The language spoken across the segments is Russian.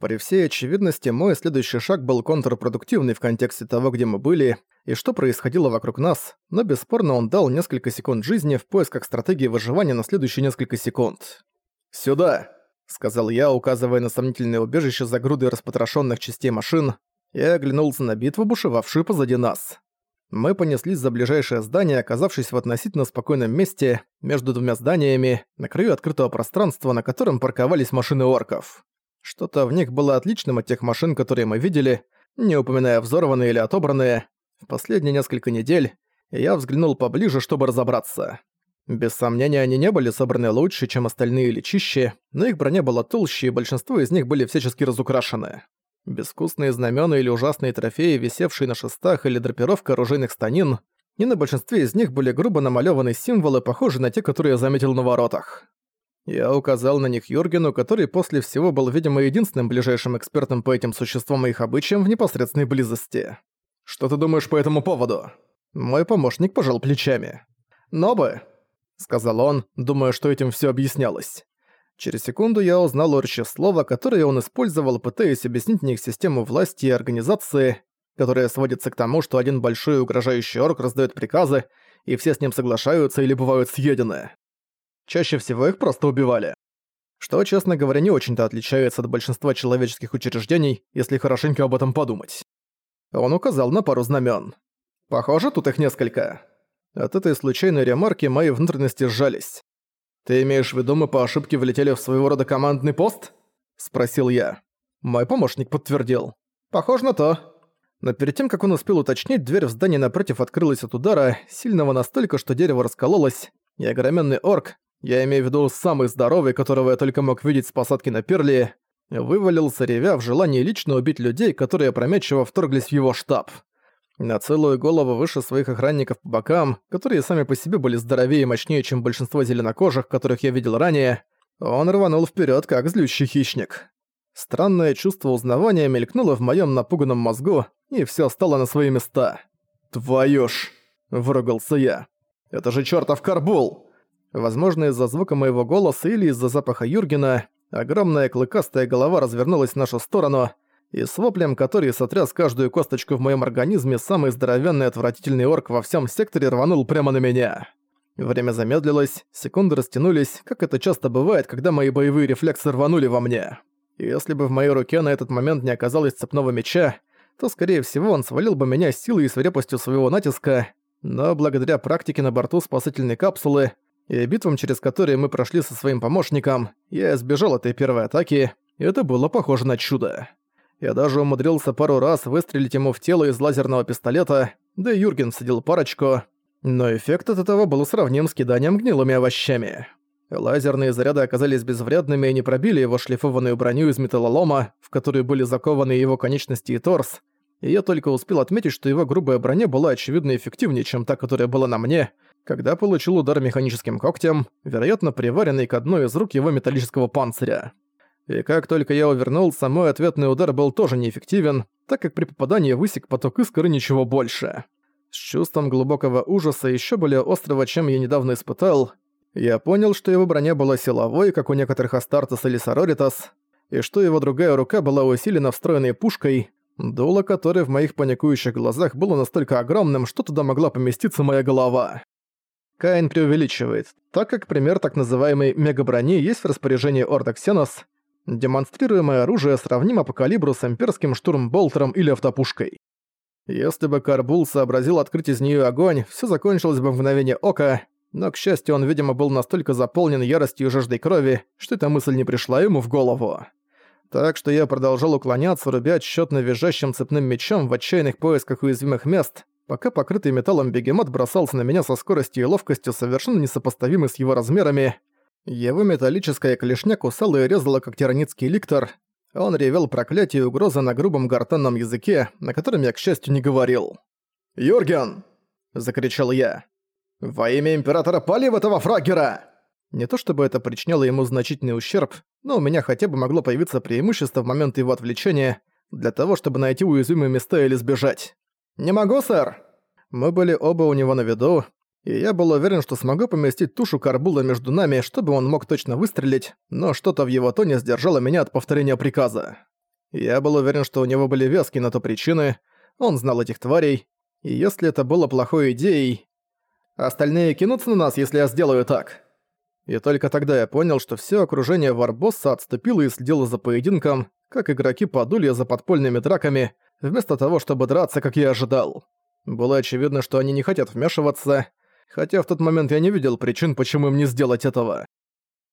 При всей очевидности, мой следующий шаг был контрпродуктивный в контексте того, где мы были и что происходило вокруг нас, но бесспорно он дал несколько секунд жизни в поисках стратегии выживания на следующие несколько секунд. «Сюда!» — сказал я, указывая на сомнительное убежище за грудой распотрошенных частей машин, и оглянулся на битву, бушевавшую позади нас. Мы понеслись за ближайшее здание, оказавшись в относительно спокойном месте, между двумя зданиями, на краю открытого пространства, на котором парковались машины орков. Что-то в них было отличным от тех машин, которые мы видели, не упоминая взорванные или отобранные. В последние несколько недель я взглянул поближе, чтобы разобраться. Без сомнения, они не были собраны лучше, чем остальные или чище, но их броня была толще, и большинство из них были всячески разукрашены. Безвкусные знамена или ужасные трофеи, висевшие на шестах или драпировка оружейных станин, и на большинстве из них были грубо намалёваны символы, похожие на те, которые я заметил на воротах. Я указал на них Юргену, который после всего был, видимо, единственным ближайшим экспертом по этим существам и их обычаям в непосредственной близости. «Что ты думаешь по этому поводу?» Мой помощник пожал плечами. «Но бы», — сказал он, думая, что этим все объяснялось. Через секунду я узнал урче слово, которое он использовал, пытаясь объяснить мне их систему власти и организации, которая сводится к тому, что один большой угрожающий орк раздает приказы, и все с ним соглашаются или бывают съедены. Чаще всего их просто убивали. Что, честно говоря, не очень-то отличается от большинства человеческих учреждений, если хорошенько об этом подумать. Он указал на пару знамен. Похоже, тут их несколько. От этой случайной ремарки мои внутренности сжались. «Ты имеешь в виду, мы по ошибке влетели в своего рода командный пост?» – спросил я. Мой помощник подтвердил. «Похоже на то». Но перед тем, как он успел уточнить, дверь в здании напротив открылась от удара, сильного настолько, что дерево раскололось, и огроменный орк, я имею в виду самый здоровый, которого я только мог видеть с посадки на Перли, вывалился ревя в желании лично убить людей, которые опрометчиво вторглись в его штаб на целую голову выше своих охранников по бокам, которые сами по себе были здоровее и мощнее, чем большинство зеленокожих, которых я видел ранее, он рванул вперед, как злющий хищник. Странное чувство узнавания мелькнуло в моем напуганном мозгу, и все стало на свои места. «Твою ж!» – выругался я. «Это же чертов карбул!» Возможно, из-за звука моего голоса или из-за запаха Юргена, огромная клыкастая голова развернулась в нашу сторону – и с воплем, который сотряс каждую косточку в моем организме, самый здоровенный отвратительный орк во всем секторе рванул прямо на меня. Время замедлилось, секунды растянулись, как это часто бывает, когда мои боевые рефлексы рванули во мне. И если бы в моей руке на этот момент не оказалось цепного меча, то, скорее всего, он свалил бы меня силой и свирепостью своего натиска, но благодаря практике на борту спасательной капсулы и битвам, через которые мы прошли со своим помощником, я избежал этой первой атаки, и это было похоже на чудо. Я даже умудрился пару раз выстрелить ему в тело из лазерного пистолета, да и Юрген садил парочку, но эффект от этого был сравним с киданием гнилыми овощами. Лазерные заряды оказались безвредными и не пробили его шлифованную броню из металлолома, в которую были закованы его конечности и торс, и я только успел отметить, что его грубая броня была очевидно эффективнее, чем та, которая была на мне, когда получил удар механическим когтем, вероятно, приваренный к одной из рук его металлического панциря. И как только я увернулся, мой ответный удар был тоже неэффективен, так как при попадании высек поток искры ничего больше. С чувством глубокого ужаса, еще более острого, чем я недавно испытал, я понял, что его броня была силовой, как у некоторых Астартес или Сороритас, и что его другая рука была усилена встроенной пушкой, дуло которой в моих паникующих глазах было настолько огромным, что туда могла поместиться моя голова. Каин преувеличивает, так как пример так называемой мегаброни есть в распоряжении Орда Ксенос — Демонстрируемое оружие сравнимо по калибру с имперским штурмболтером или автопушкой. Если бы Карбул сообразил открыть из нее огонь, все закончилось бы в мгновение ока, но, к счастью, он, видимо, был настолько заполнен яростью и жаждой крови, что эта мысль не пришла ему в голову. Так что я продолжал уклоняться, рубя тщетно визжащим цепным мечом в отчаянных поисках уязвимых мест, пока покрытый металлом бегемот бросался на меня со скоростью и ловкостью, совершенно несопоставимой с его размерами, его металлическая клешня кусала и резала, как тираницкий ликтор. Он ревел проклятие и угрозы на грубом гортанном языке, на котором я, к счастью, не говорил. «Юрген!» – закричал я. «Во имя Императора пали этого фрагера!» Не то чтобы это причиняло ему значительный ущерб, но у меня хотя бы могло появиться преимущество в момент его отвлечения для того, чтобы найти уязвимые места или сбежать. «Не могу, сэр!» Мы были оба у него на виду, и я был уверен, что смогу поместить тушу Карбула между нами, чтобы он мог точно выстрелить, но что-то в его тоне сдержало меня от повторения приказа. Я был уверен, что у него были веские на то причины, он знал этих тварей, и если это было плохой идеей... Остальные кинутся на нас, если я сделаю так. И только тогда я понял, что все окружение Варбосса отступило и следило за поединком, как игроки подулья за подпольными драками, вместо того, чтобы драться, как я ожидал. Было очевидно, что они не хотят вмешиваться, хотя в тот момент я не видел причин, почему им не сделать этого.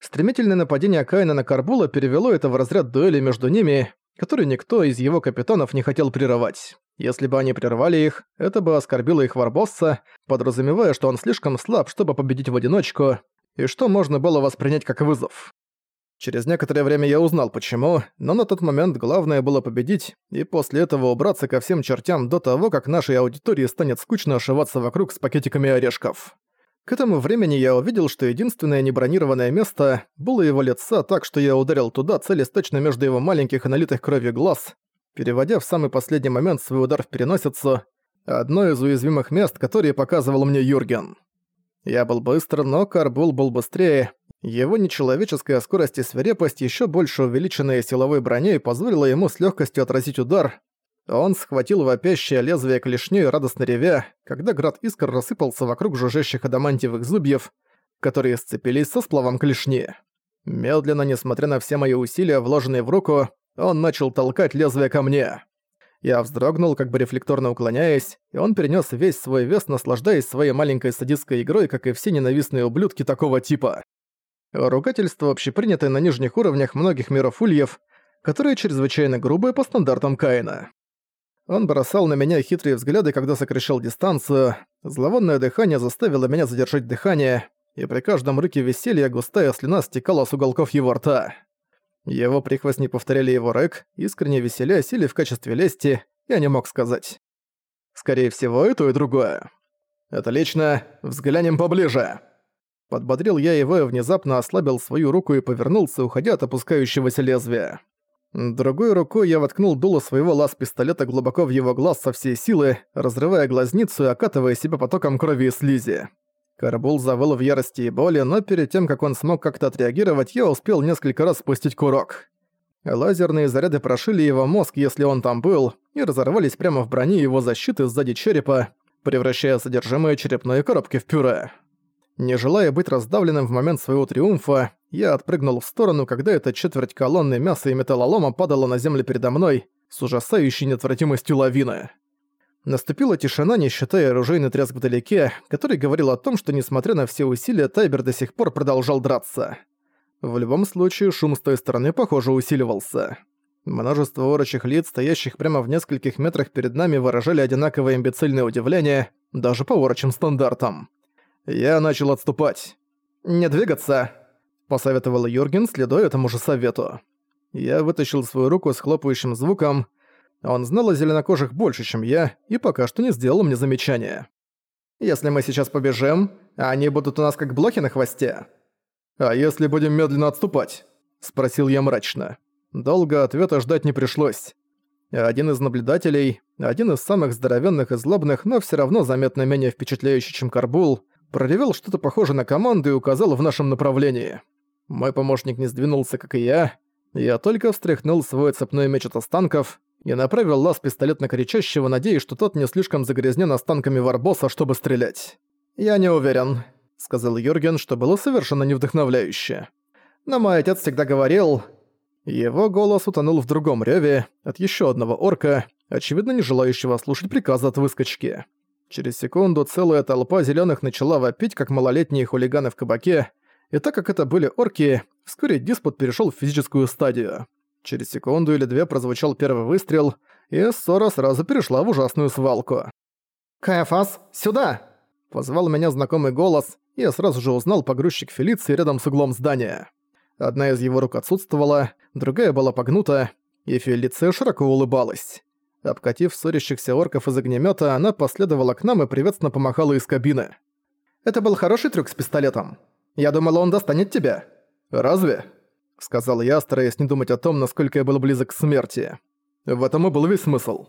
Стремительное нападение Каина на Карбула перевело это в разряд дуэли между ними, который никто из его капитанов не хотел прерывать. Если бы они прервали их, это бы оскорбило их Варбосса, подразумевая, что он слишком слаб, чтобы победить в одиночку, и что можно было воспринять как вызов. Через некоторое время я узнал почему, но на тот момент главное было победить и после этого убраться ко всем чертям до того, как нашей аудитории станет скучно ошиваться вокруг с пакетиками орешков. К этому времени я увидел, что единственное небронированное место было его лица так, что я ударил туда, целясь точно между его маленьких и налитых кровью глаз, переводя в самый последний момент свой удар в переносицу, одно из уязвимых мест, которые показывал мне Юрген. Я был быстр, но Карбул был быстрее. Его нечеловеческая скорость и свирепость, еще больше увеличенная силовой броней, позволила ему с легкостью отразить удар, он схватил вопящее лезвие клешнёй, радостно ревя, когда град искр рассыпался вокруг жужжащих адамантиевых зубьев, которые сцепились со сплавом клешни. Медленно, несмотря на все мои усилия, вложенные в руку, он начал толкать лезвие ко мне. Я вздрогнул, как бы рефлекторно уклоняясь, и он перенес весь свой вес, наслаждаясь своей маленькой садистской игрой, как и все ненавистные ублюдки такого типа. Ругательство, общепринятое на нижних уровнях многих миров ульев, которое чрезвычайно грубое по стандартам Каина. Он бросал на меня хитрые взгляды, когда сокращал дистанцию, зловонное дыхание заставило меня задержать дыхание, и при каждом рыке веселья густая слюна стекала с уголков его рта. Его прихвостни повторяли его рык, искренне веселясь или в качестве лести, я не мог сказать. Скорее всего, и то, и другое. «Это лично, взглянем поближе!» Подбодрил я его и внезапно ослабил свою руку и повернулся, уходя от опускающегося лезвия. Другой рукой я воткнул дуло своего лаз-пистолета глубоко в его глаз со всей силы, разрывая глазницу и окатывая себя потоком крови и слизи. Карбул завыл в ярости и боли, но перед тем, как он смог как-то отреагировать, я успел несколько раз спустить курок. Лазерные заряды прошили его мозг, если он там был, и разорвались прямо в броне его защиты сзади черепа, превращая содержимое черепной коробки в пюре. Не желая быть раздавленным в момент своего триумфа, я отпрыгнул в сторону, когда эта четверть колонны мяса и металлолома падала на землю передо мной с ужасающей неотвратимостью лавины. Наступила тишина, не считая оружейный треск вдалеке, который говорил о том, что несмотря на все усилия, Тайбер до сих пор продолжал драться. В любом случае, шум с той стороны, похоже, усиливался. Множество орочих лиц, стоящих прямо в нескольких метрах перед нами, выражали одинаковое имбецильное удивление, даже по орочим стандартам. Я начал отступать. «Не двигаться», — посоветовал Юрген, следуя этому же совету. Я вытащил свою руку с хлопающим звуком. Он знал о зеленокожих больше, чем я, и пока что не сделал мне замечания. «Если мы сейчас побежим, они будут у нас как блохи на хвосте». «А если будем медленно отступать?» — спросил я мрачно. Долго ответа ждать не пришлось. Один из наблюдателей, один из самых здоровенных и злобных, но все равно заметно менее впечатляющий, чем Карбул, проревел что-то похожее на команду и указал в нашем направлении. Мой помощник не сдвинулся, как и я. Я только встряхнул свой цепной меч от останков и направил лаз пистолет на кричащего, надеясь, что тот не слишком загрязнен останками Варбоса, чтобы стрелять. «Я не уверен», — сказал Юрген, что было совершенно невдохновляюще. «Но мой отец всегда говорил...» Его голос утонул в другом рёве от ещё одного орка, очевидно не желающего слушать приказа от выскочки. Через секунду целая толпа зеленых начала вопить, как малолетние хулиганы в кабаке, и так как это были орки, вскоре диспут перешел в физическую стадию. Через секунду или две прозвучал первый выстрел, и ссора сразу перешла в ужасную свалку. «Каэфас, сюда!» Позвал меня знакомый голос, и я сразу же узнал погрузчик Фелиции рядом с углом здания. Одна из его рук отсутствовала, другая была погнута, и Фелиция широко улыбалась. Обкатив ссорящихся орков из огнемета, она последовала к нам и приветственно помахала из кабины. «Это был хороший трюк с пистолетом. Я думала, он достанет тебя». «Разве?» — сказал я, стараясь не думать о том, насколько я был близок к смерти. «В этом и был весь смысл».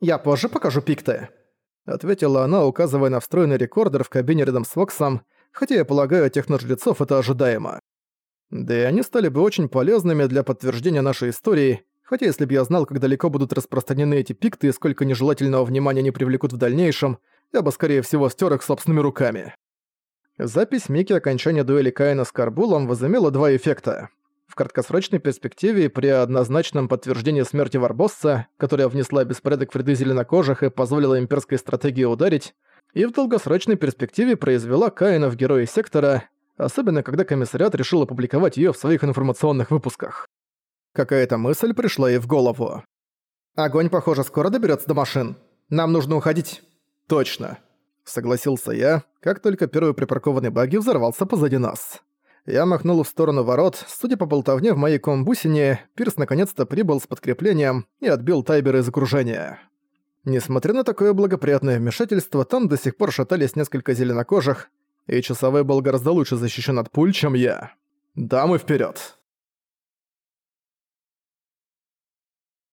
«Я позже покажу пикты», — ответила она, указывая на встроенный рекордер в кабине рядом с Воксом, хотя я полагаю, техножрецов это ожидаемо. Да и они стали бы очень полезными для подтверждения нашей истории, Хотя если бы я знал, как далеко будут распространены эти пикты и сколько нежелательного внимания они привлекут в дальнейшем, я бы скорее всего стер их собственными руками. Запись Мики окончания дуэли Каина с Карбулом возымела два эффекта. В краткосрочной перспективе при однозначном подтверждении смерти Варбосса, которая внесла беспорядок в ряды зеленокожих и позволила имперской стратегии ударить, и в долгосрочной перспективе произвела Каина в герои сектора, особенно когда комиссариат решил опубликовать её в своих информационных выпусках. Какая-то мысль пришла ей в голову. «Огонь, похоже, скоро доберётся до машин. Нам нужно уходить». «Точно», — согласился я, как только первый припаркованный багги взорвался позади нас. Я махнул в сторону ворот, судя по болтовне в моей комбусине, Пирс наконец-то прибыл с подкреплением и отбил Тайбера из окружения. Несмотря на такое благоприятное вмешательство, там до сих пор шатались несколько зеленокожих, и часовой был гораздо лучше защищен от пуль, чем я. «Дамы, вперед!